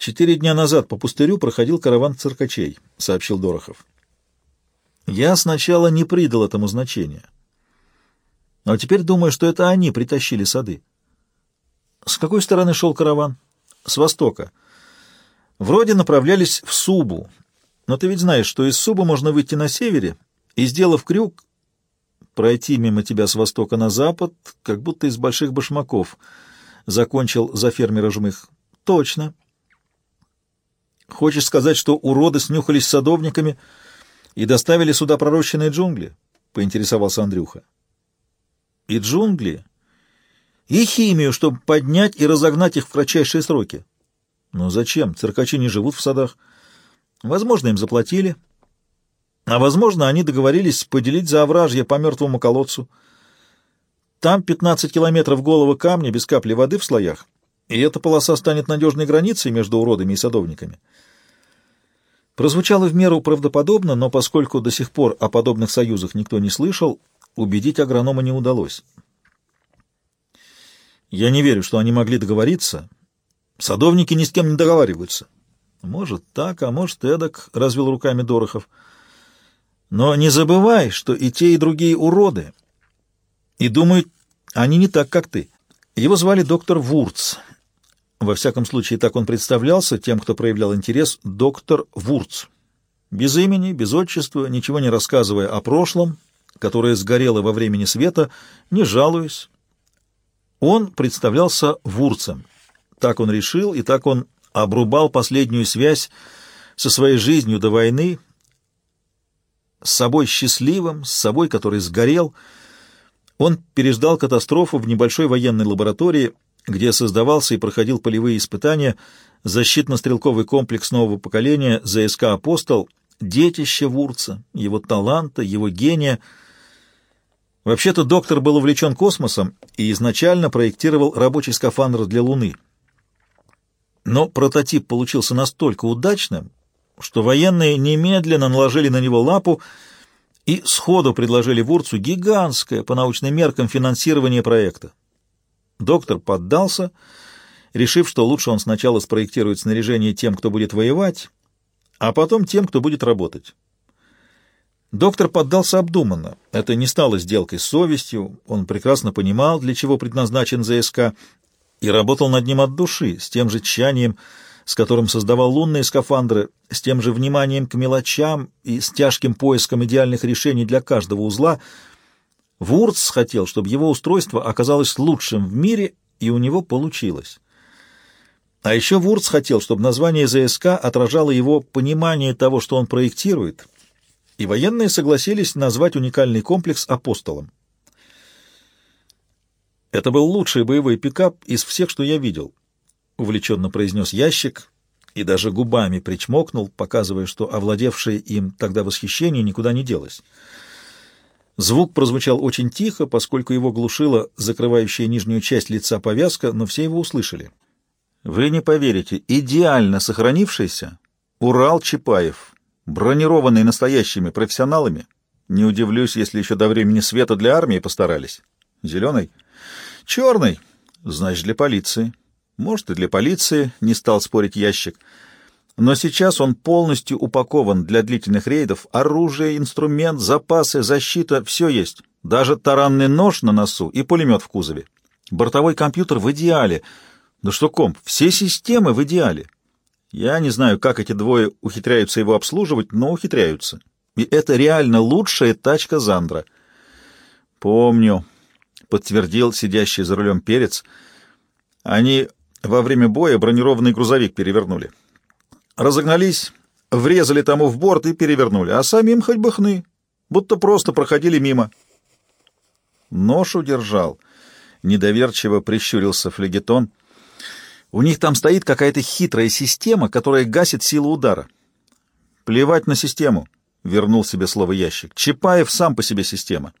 Четыре дня назад по пустырю проходил караван циркачей, — сообщил Дорохов. Я сначала не придал этому значения. А теперь думаю, что это они притащили сады. С какой стороны шел караван? С востока. Вроде направлялись в Субу. Но ты ведь знаешь, что из Субы можно выйти на севере и, сделав крюк, пройти мимо тебя с востока на запад, как будто из больших башмаков, — закончил за фермера Жмых. — Точно. Хочешь сказать, что уроды снюхались с садовниками и доставили сюда пророщенные джунгли? — поинтересовался Андрюха. — И джунгли, и химию, чтобы поднять и разогнать их в кратчайшие сроки. Но зачем? Циркачи не живут в садах. Возможно, им заплатили. А возможно, они договорились поделить за овражье по мертвому колодцу. Там 15 километров голого камня без капли воды в слоях, и эта полоса станет надежной границей между уродами и садовниками. Прозвучало в меру правдоподобно, но поскольку до сих пор о подобных союзах никто не слышал, убедить агронома не удалось. Я не верю, что они могли договориться. Садовники ни с кем не договариваются. Может так, а может эдак, — развел руками Дорохов. Но не забывай, что и те, и другие уроды. И думают, они не так, как ты. Его звали доктор Вурц. Во всяком случае, так он представлялся тем, кто проявлял интерес, доктор Вурц. Без имени, без отчества, ничего не рассказывая о прошлом, которое сгорело во времени света, не жалуясь, он представлялся Вурцем. Так он решил, и так он обрубал последнюю связь со своей жизнью до войны, с собой счастливым, с собой, который сгорел. Он переждал катастрофу в небольшой военной лаборатории, где создавался и проходил полевые испытания защитно-стрелковый комплекс нового поколения ЗСК «Апостол», детище Вурца, его таланта, его гения — Вообще-то доктор был увлечен космосом и изначально проектировал рабочий скафандр для Луны. Но прототип получился настолько удачным, что военные немедленно наложили на него лапу и сходу предложили Вурцу гигантское по научным меркам финансирование проекта. Доктор поддался, решив, что лучше он сначала спроектирует снаряжение тем, кто будет воевать, а потом тем, кто будет работать. Доктор поддался обдуманно. Это не стало сделкой с совестью, он прекрасно понимал, для чего предназначен ЗСК, и работал над ним от души, с тем же тщанием, с которым создавал лунные скафандры, с тем же вниманием к мелочам и с тяжким поиском идеальных решений для каждого узла. Вурц хотел, чтобы его устройство оказалось лучшим в мире, и у него получилось. А еще Вурц хотел, чтобы название ЗСК отражало его понимание того, что он проектирует — и военные согласились назвать уникальный комплекс «Апостолом». «Это был лучший боевой пикап из всех, что я видел», — увлеченно произнес ящик и даже губами причмокнул, показывая, что овладевшее им тогда восхищение никуда не делось. Звук прозвучал очень тихо, поскольку его глушила закрывающая нижнюю часть лица повязка, но все его услышали. «Вы не поверите, идеально сохранившийся Урал Чапаев», бронированный настоящими профессионалами. Не удивлюсь, если еще до времени света для армии постарались. Зеленый? Черный. Значит, для полиции. Может, и для полиции, не стал спорить ящик. Но сейчас он полностью упакован для длительных рейдов. Оружие, инструмент, запасы, защита — все есть. Даже таранный нож на носу и пулемет в кузове. Бортовой компьютер в идеале. Да что комп, все системы в идеале. Я не знаю, как эти двое ухитряются его обслуживать, но ухитряются. И это реально лучшая тачка Зандра. Помню, подтвердил сидящий за рулем перец. Они во время боя бронированный грузовик перевернули. Разогнались, врезали тому в борт и перевернули, а самим хоть бы хны, будто просто проходили мимо. Нож удержал. Недоверчиво прищурился флегетон — у них там стоит какая-то хитрая система, которая гасит силу удара. Плевать на систему, — вернул себе слово ящик. Чапаев сам по себе система.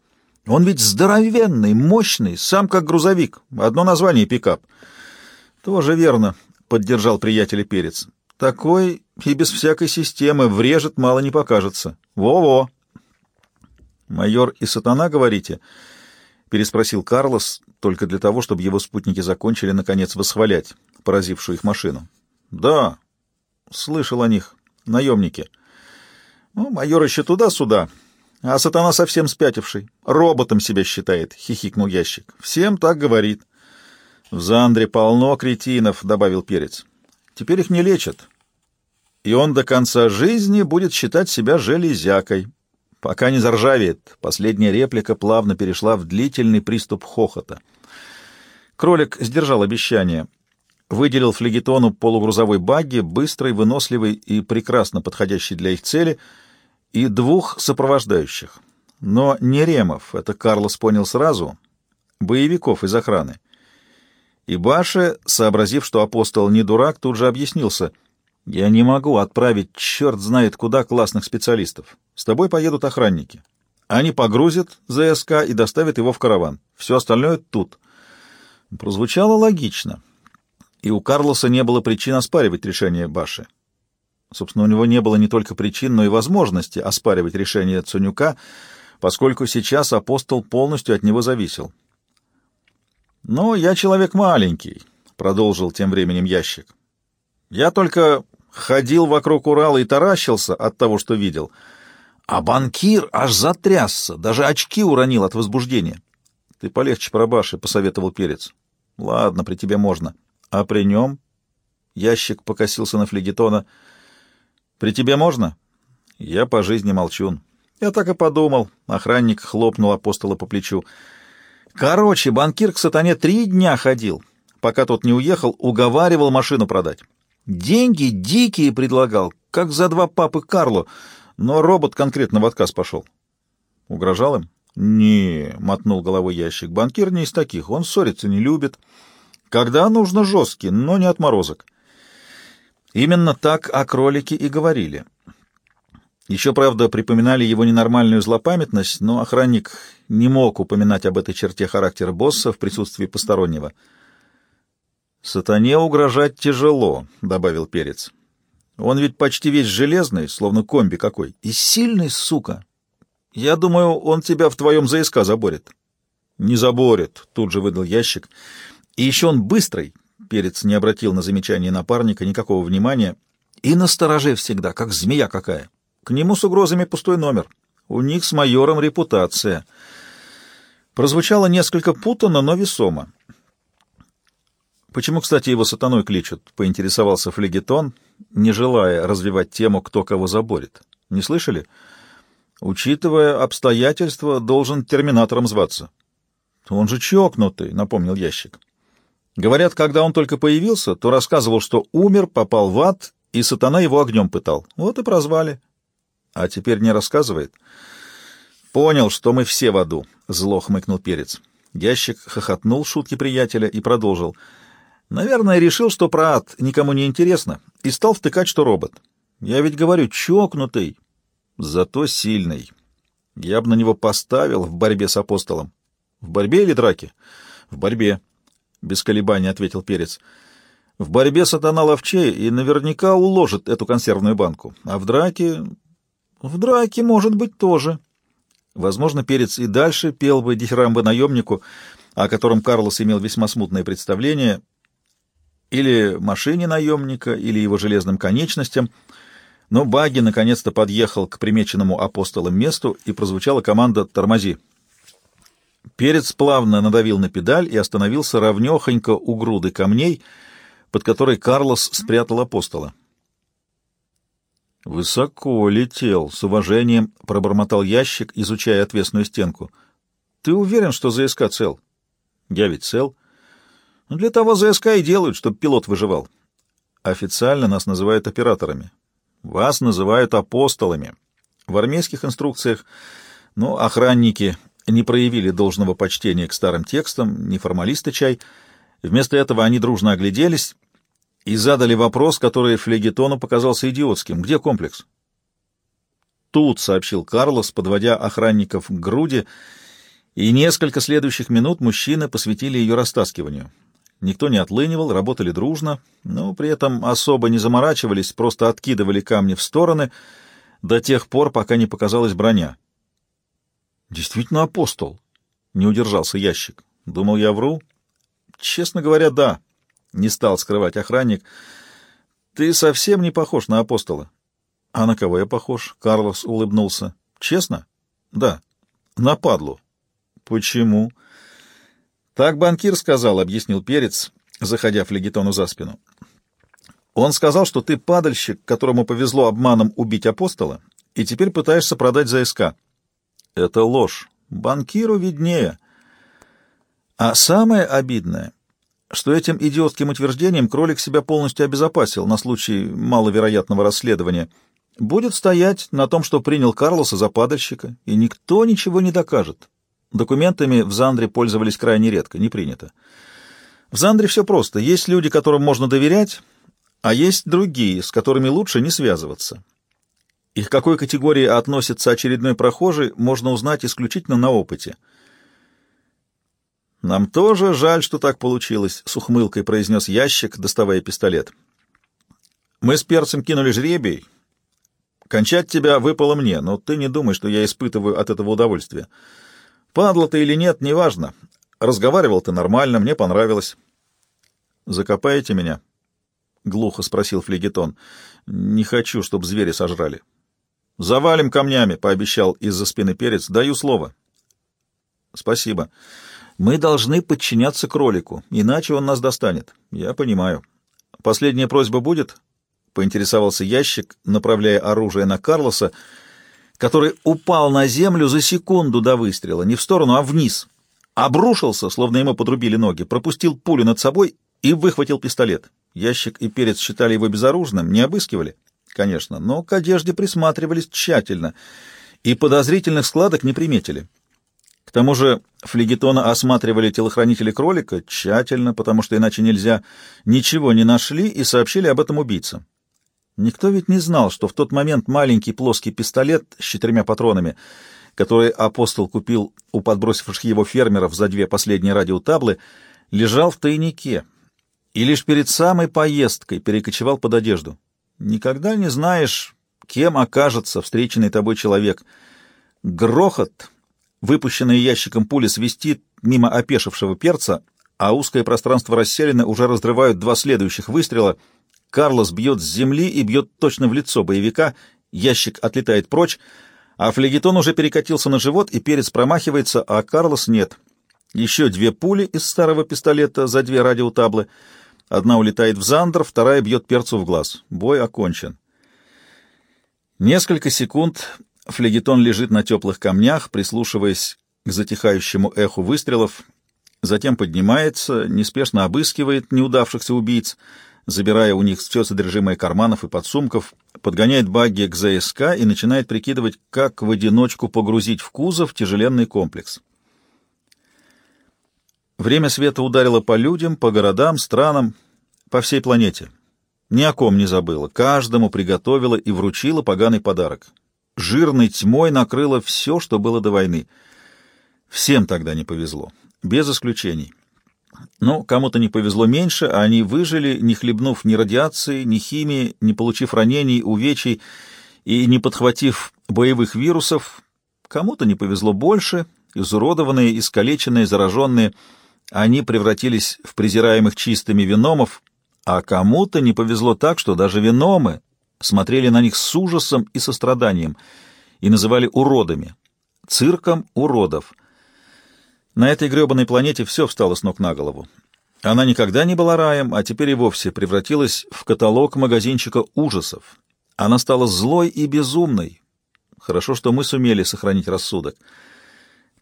Он ведь здоровенный, мощный, сам как грузовик. Одно название — пикап. Тоже верно, — поддержал приятеля Перец. Такой и без всякой системы врежет, мало не покажется. Во-во! Майор и сатана, говорите? — переспросил Карлос, только для того, чтобы его спутники закончили, наконец, восхвалять поразившую их машину. «Да, Слышал о них. Наемники. Ну, майор еще туда-сюда. А сатана совсем спятивший. Роботом себя считает, — хихикнул ящик. Всем так говорит. В Зандре полно кретинов, — добавил Перец. Теперь их не лечат. И он до конца жизни будет считать себя железякой. Пока не заржавеет. Последняя реплика плавно перешла в длительный приступ хохота. Кролик сдержал обещание. Выделил флегетону полугрузовой багги, быстрый, выносливый и прекрасно подходящий для их цели, и двух сопровождающих. Но не ремов, это Карлос понял сразу, боевиков из охраны. И Баше, сообразив, что апостол не дурак, тут же объяснился. «Я не могу отправить черт знает куда классных специалистов. С тобой поедут охранники. Они погрузят ЗСК и доставят его в караван. Все остальное тут». Прозвучало логично. И у Карлоса не было причин оспаривать решение Баши. Собственно, у него не было не только причин, но и возможности оспаривать решение Цунюка, поскольку сейчас апостол полностью от него зависел. «Но я человек маленький», — продолжил тем временем ящик. «Я только ходил вокруг Урала и таращился от того, что видел. А банкир аж затрясся, даже очки уронил от возбуждения». «Ты полегче пробаши», — посоветовал Перец. «Ладно, при тебе можно. А при нем?» Ящик покосился на флегетона. «При тебе можно?» «Я по жизни молчун». «Я так и подумал». Охранник хлопнул апостола по плечу. Короче, банкир к сатане три дня ходил, пока тот не уехал, уговаривал машину продать. Деньги дикие предлагал, как за два папы Карло, но робот конкретно в отказ пошел. Угрожал им? Не, мотнул головой ящик. Банкир не из таких, он ссориться не любит. Когда нужно жесткий, но не отморозок. Именно так о кролике и говорили. Еще, правда, припоминали его ненормальную злопамятность, но охранник не мог упоминать об этой черте характера босса в присутствии постороннего. «Сатане угрожать тяжело», — добавил Перец. «Он ведь почти весь железный, словно комби какой, и сильный, сука. Я думаю, он тебя в твоем ЗСК заборет». «Не заборет», — тут же выдал ящик. «И еще он быстрый», — Перец не обратил на замечание напарника никакого внимания, — «и настороже всегда, как змея какая». К нему с угрозами пустой номер. У них с майором репутация. Прозвучало несколько путанно, но весомо. Почему, кстати, его сатаной кличут? Поинтересовался флегетон, не желая развивать тему, кто кого заборет. Не слышали? Учитывая обстоятельства, должен терминатором зваться. Он же чокнутый, напомнил ящик. Говорят, когда он только появился, то рассказывал, что умер, попал в ад, и сатана его огнем пытал. Вот и прозвали. А теперь не рассказывает? Понял, что мы все в аду, зло хмыкнул перец. Ящик хохотнул шутки приятеля и продолжил. Наверное, решил, что про ад никому не интересно, и стал втыкать, что робот. Я ведь говорю, чокнутый, зато сильный. Я бы на него поставил в борьбе с апостолом. В борьбе или драке? В борьбе, без колебаний ответил перец. В борьбе сатана ловчей и наверняка уложит эту консервную банку. А в драке в драке, может быть, тоже. Возможно, Перец и дальше пел бы дифирамбы наемнику, о котором Карлос имел весьма смутное представление, или машине наемника, или его железным конечностям, но Баги наконец-то подъехал к примеченному апостолом месту, и прозвучала команда «Тормози». Перец плавно надавил на педаль и остановился ровнёхонько у груды камней, под которой Карлос спрятал апостола. «Высоко летел», — с уважением пробормотал ящик, изучая отвесную стенку. «Ты уверен, что ЗСК цел?» «Я ведь цел». «Ну, «Для того ЗСК и делают, чтобы пилот выживал». «Официально нас называют операторами. Вас называют апостолами. В армейских инструкциях, ну, охранники не проявили должного почтения к старым текстам, не формалисты чай. Вместо этого они дружно огляделись и задали вопрос, который флегетону показался идиотским. «Где комплекс?» «Тут», — сообщил Карлос, подводя охранников к груди, и несколько следующих минут мужчины посвятили ее растаскиванию. Никто не отлынивал, работали дружно, но при этом особо не заморачивались, просто откидывали камни в стороны до тех пор, пока не показалась броня. «Действительно апостол», — не удержался ящик. «Думал, я вру?» «Честно говоря, да». — не стал скрывать охранник. Ты совсем не похож на апостола. А на кого я похож? Карлос улыбнулся. Честно? Да. На падлу. Почему? Так банкир сказал, объяснил Перец, заходя флегетону за спину. Он сказал, что ты падальщик, которому повезло обманом убить апостола, и теперь пытаешься продать за СК. Это ложь. Банкиру виднее. А самое обидное, что этим идиотским утверждением кролик себя полностью обезопасил на случай маловероятного расследования. Будет стоять на том, что принял Карлоса за падальщика, и никто ничего не докажет. Документами в Зандре пользовались крайне редко, не принято. В Зандре все просто. Есть люди, которым можно доверять, а есть другие, с которыми лучше не связываться. И к какой категории относится очередной прохожий, можно узнать исключительно на опыте. «Нам тоже жаль, что так получилось», — с ухмылкой произнес ящик, доставая пистолет. «Мы с перцем кинули жребий. Кончать тебя выпало мне, но ты не думай, что я испытываю от этого удовольствие. Падла ты или нет, неважно. Разговаривал ты нормально, мне понравилось». «Закопаете меня?» — глухо спросил флегетон. «Не хочу, чтобы звери сожрали». «Завалим камнями», — пообещал из-за спины перец. «Даю слово». «Спасибо. Мы должны подчиняться кролику, иначе он нас достанет». «Я понимаю». «Последняя просьба будет?» — поинтересовался ящик, направляя оружие на Карлоса, который упал на землю за секунду до выстрела, не в сторону, а вниз. Обрушился, словно ему подрубили ноги, пропустил пулю над собой и выхватил пистолет. Ящик и перец считали его безоружным, не обыскивали конечно, но к одежде присматривались тщательно и подозрительных складок не приметили. К тому же флегетона осматривали телохранители кролика тщательно, потому что иначе нельзя, ничего не нашли и сообщили об этом убийцам. Никто ведь не знал, что в тот момент маленький плоский пистолет с четырьмя патронами, который апостол купил у подбросивших его фермеров за две последние радиотаблы, лежал в тайнике и лишь перед самой поездкой перекочевал под одежду. Никогда не знаешь, кем окажется встреченный тобой человек. Грохот, выпущенный ящиком пули, свистит мимо опешившего перца, а узкое пространство расселено уже разрывают два следующих выстрела. Карлос бьет с земли и бьет точно в лицо боевика, ящик отлетает прочь, а флегетон уже перекатился на живот, и перец промахивается, а Карлос нет. Еще две пули из старого пистолета за две радиотаблы — Одна улетает в Зандер, вторая бьет перцу в глаз. Бой окончен. Несколько секунд флегетон лежит на теплых камнях, прислушиваясь к затихающему эху выстрелов, затем поднимается, неспешно обыскивает неудавшихся убийц, забирая у них все содержимое карманов и подсумков, подгоняет багги к ЗСК и начинает прикидывать, как в одиночку погрузить в кузов тяжеленный комплекс. Время света ударило по людям, по городам, странам, по всей планете. Ни о ком не забыла, каждому приготовила и вручила поганый подарок. Жирной тьмой накрыло все, что было до войны. Всем тогда не повезло, без исключений. Но кому-то не повезло меньше, а они выжили, не хлебнув ни радиации, ни химии, не получив ранений, увечий и не подхватив боевых вирусов. Кому-то не повезло больше, изуродованные, искалеченные, зараженные — они превратились в презираемых чистыми виномов, а кому-то не повезло так, что даже виномы смотрели на них с ужасом и состраданием и называли уродами, цирком уродов. На этой гребаной планете все встало с ног на голову. Она никогда не была раем, а теперь и вовсе превратилась в каталог магазинчика ужасов. Она стала злой и безумной. Хорошо, что мы сумели сохранить рассудок.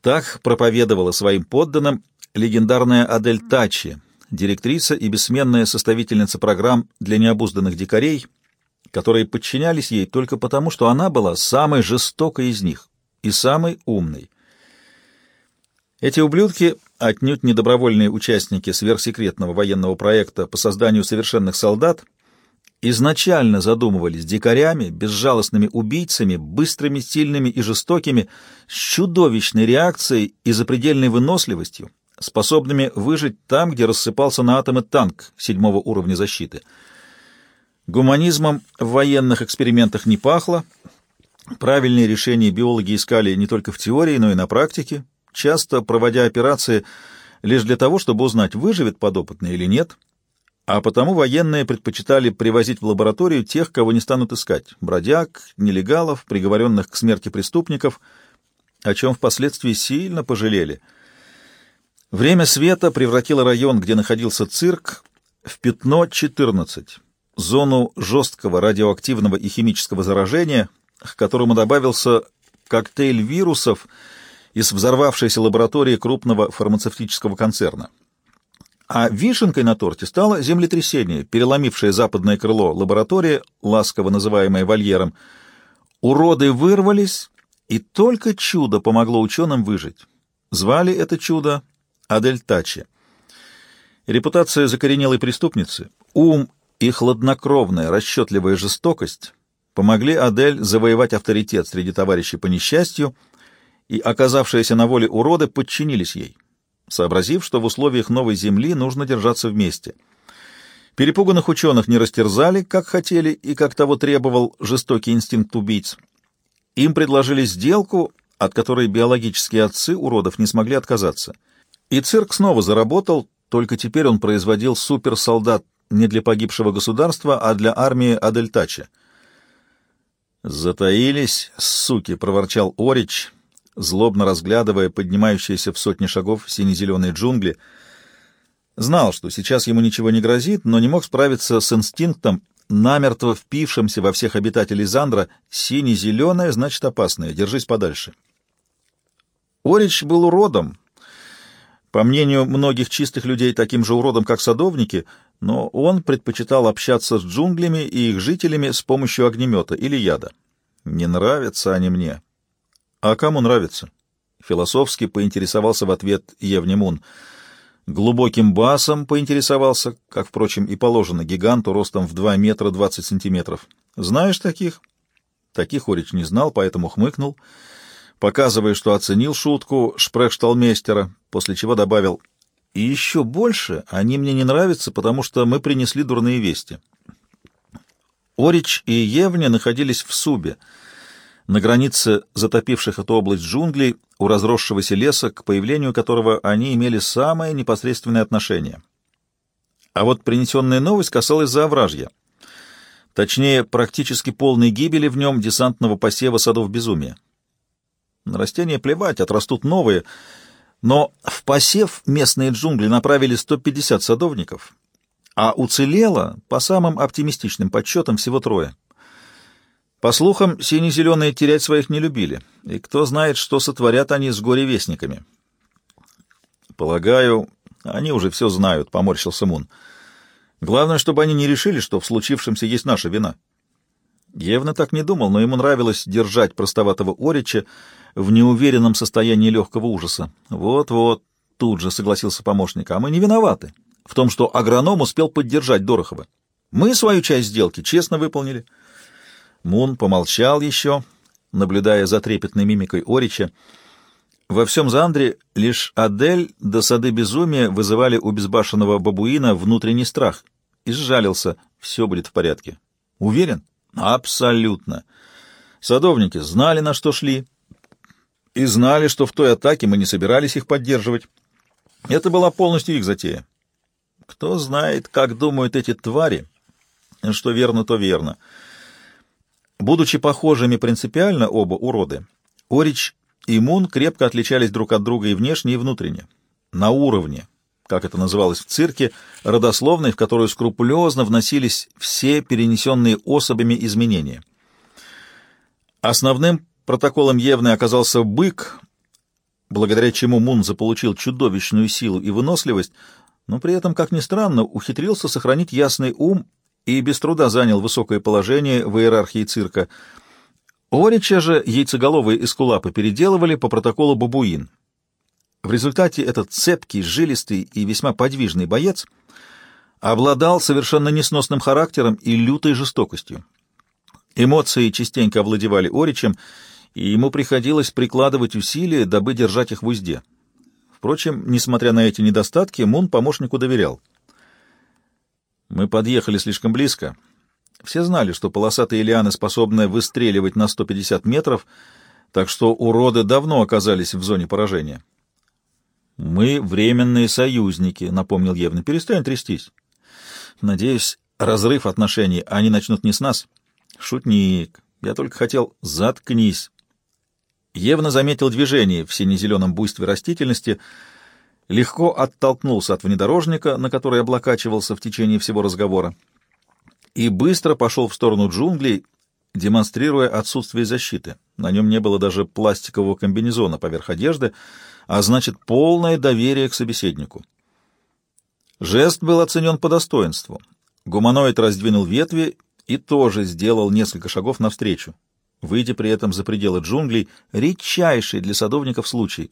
Так проповедовала своим подданным легендарная Адель Тачи, директриса и бессменная составительница программ для необузданных дикарей, которые подчинялись ей только потому, что она была самой жестокой из них и самой умной. Эти ублюдки, отнюдь не добровольные участники сверхсекретного военного проекта по созданию совершенных солдат, изначально задумывались дикарями, безжалостными убийцами, быстрыми, сильными и жестокими, с чудовищной реакцией и запредельной выносливостью, способными выжить там, где рассыпался на атомы танк седьмого уровня защиты. Гуманизмом в военных экспериментах не пахло. Правильные решения биологи искали не только в теории, но и на практике, часто проводя операции лишь для того, чтобы узнать, выживет подопытный или нет. а потому военные предпочитали привозить в лабораторию тех, кого не станут искать — бродяг, нелегалов, приговоренных к смерти преступников, о чем впоследствии сильно пожалели. Время света превратило район, где находился цирк, в пятно 14, зону жесткого радиоактивного и химического заражения, к которому добавился коктейль вирусов из взорвавшейся лаборатории крупного фармацевтического концерна. А вишенкой на торте стало землетрясение, переломившее западное крыло лаборатории, ласково называемое вольером. Уроды вырвались, и только чудо помогло ученым выжить. Звали это чудо Адель Тачи. Репутация закоренелой преступницы, ум и хладнокровная, расчетливая жестокость помогли Адель завоевать авторитет среди товарищей по несчастью, и оказавшиеся на воле уроды подчинились ей сообразив, что в условиях новой земли нужно держаться вместе. Перепуганных ученых не растерзали, как хотели и как того требовал жестокий инстинкт убийц. Им предложили сделку, от которой биологические отцы уродов не смогли отказаться. И цирк снова заработал, только теперь он производил суперсолдат не для погибшего государства, а для армии Адельтача. «Затаились, суки!» — проворчал Орич, злобно разглядывая поднимающиеся в сотни шагов сине-зеленые джунгли. Знал, что сейчас ему ничего не грозит, но не мог справиться с инстинктом, намертво впившимся во всех обитателей Зандра. Сине-зеленое значит опасное, держись подальше. Орич был уродом, по мнению многих чистых людей, таким же уродом, как садовники, но он предпочитал общаться с джунглями и их жителями с помощью огнемета или яда. Не нравятся они мне. «А кому нравится?» Философски поинтересовался в ответ Евнемун. Глубоким басом поинтересовался, как, впрочем, и положено гиганту ростом в 2 метра 20 сантиметров. «Знаешь таких?» Таких Орич не знал, поэтому хмыкнул, показывая, что оценил шутку шпрехшталмейстера, после чего добавил «И еще больше они мне не нравятся, потому что мы принесли дурные вести». Орич и Евня находились в Субе — на границе затопивших эту область джунглей, у разросшегося леса, к появлению которого они имели самое непосредственное отношение. А вот принесенная новость касалась заовражья. Точнее, практически полной гибели в нем десантного посева садов безумия. На растения плевать, отрастут новые, но в посев местные джунгли направили 150 садовников, а уцелело, по самым оптимистичным подсчетам, всего трое. По слухам, сине-зеленые терять своих не любили, и кто знает, что сотворят они с горевестниками. Полагаю, они уже все знают, — поморщился Мун. Главное, чтобы они не решили, что в случившемся есть наша вина. Евна так не думал, но ему нравилось держать простоватого Орича в неуверенном состоянии легкого ужаса. Вот-вот, тут же согласился помощник, а мы не виноваты в том, что агроном успел поддержать Дорохова. Мы свою часть сделки честно выполнили. — Мун помолчал еще, наблюдая за трепетной мимикой Орича. Во всем Зандре лишь Адель до сады безумия вызывали у безбашенного бабуина внутренний страх. И сжалился. Все будет в порядке. Уверен? Абсолютно. Садовники знали, на что шли. И знали, что в той атаке мы не собирались их поддерживать. Это была полностью их затея. Кто знает, как думают эти твари. Что верно, то верно. Будучи похожими принципиально оба уроды, Орич и Мун крепко отличались друг от друга и внешне, и внутренне. На уровне, как это называлось в цирке, родословной, в которую скрупулезно вносились все перенесенные особями изменения. Основным протоколом Евны оказался бык, благодаря чему Мун заполучил чудовищную силу и выносливость, но при этом, как ни странно, ухитрился сохранить ясный ум и без труда занял высокое положение в иерархии цирка. Орича же яйцеголовые эскулапы переделывали по протоколу бабуин. В результате этот цепкий, жилистый и весьма подвижный боец обладал совершенно несносным характером и лютой жестокостью. Эмоции частенько овладевали Оричем, и ему приходилось прикладывать усилия, дабы держать их в узде. Впрочем, несмотря на эти недостатки, Мун помощнику доверял. Мы подъехали слишком близко. Все знали, что полосатые лианы способны выстреливать на 150 метров, так что уроды давно оказались в зоне поражения. «Мы временные союзники», — напомнил Евна. «Перестань трястись». Надеюсь, разрыв отношений они начнут не с нас. Шутник. Я только хотел... Заткнись. Евна заметил движение в сине-зеленом буйстве растительности, легко оттолкнулся от внедорожника, на который облокачивался в течение всего разговора, и быстро пошел в сторону джунглей, демонстрируя отсутствие защиты. На нем не было даже пластикового комбинезона поверх одежды, а значит, полное доверие к собеседнику. Жест был оценен по достоинству. Гуманоид раздвинул ветви и тоже сделал несколько шагов навстречу, выйдя при этом за пределы джунглей, редчайший для садовников случай.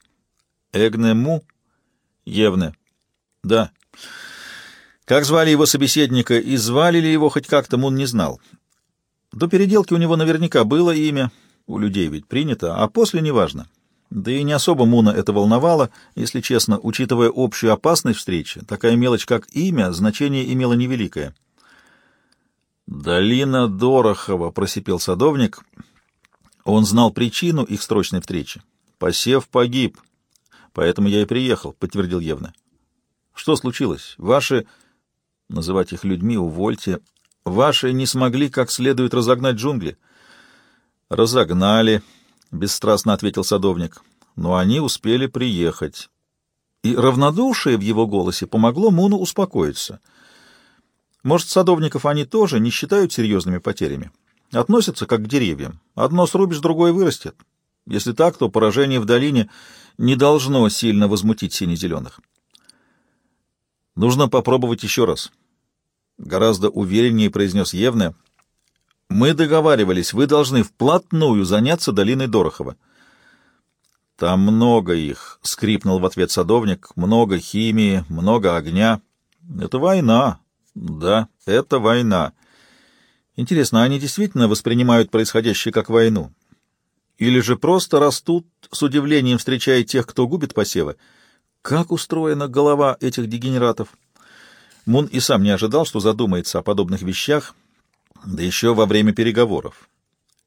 Эгне Му? Евне. Да. Как звали его собеседника и звали ли его хоть как-то, Мун не знал. До переделки у него наверняка было имя, у людей ведь принято, а после неважно. Да и не особо Муна это волновало, если честно, учитывая общую опасность встречи, такая мелочь, как имя, значение имела невеликое. «Долина Дорохова», — просипел садовник. Он знал причину их срочной встречи. «Посев погиб, поэтому я и приехал», — подтвердил Евна. «Что случилось? Ваши...» «Называть их людьми увольте. Ваши не смогли как следует разогнать джунгли». «Разогнали», — бесстрастно ответил садовник. «Но они успели приехать». И равнодушие в его голосе помогло Муну успокоиться. Может, садовников они тоже не считают серьезными потерями? Относятся как к деревьям. Одно срубишь, другое вырастет. Если так, то поражение в долине не должно сильно возмутить сине-зеленых. Нужно попробовать еще раз. Гораздо увереннее произнес Евне — мы договаривались, вы должны вплотную заняться долиной Дорохова. Там много их, — скрипнул в ответ садовник, — много химии, много огня. Это война. Да, это война. Интересно, они действительно воспринимают происходящее как войну? Или же просто растут, с удивлением встречая тех, кто губит посевы? Как устроена голова этих дегенератов? Мун и сам не ожидал, что задумается о подобных вещах — да еще во время переговоров.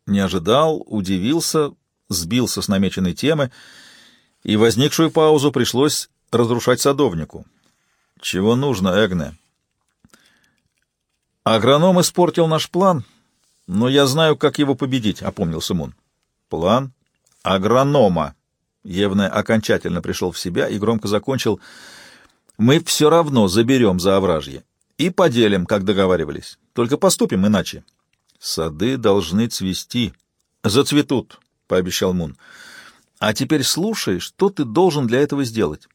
Не ожидал, удивился, сбился с намеченной темы, и возникшую паузу пришлось разрушать садовнику. Чего нужно, Эгне? Агроном испортил наш план, но я знаю, как его победить, — опомнился Мун. План агронома. Евне окончательно пришел в себя и громко закончил. Мы все равно заберем за овражье и поделим, как договаривались. Только поступим иначе. Сады должны цвести. Зацветут, — пообещал Мун. А теперь слушай, что ты должен для этого сделать.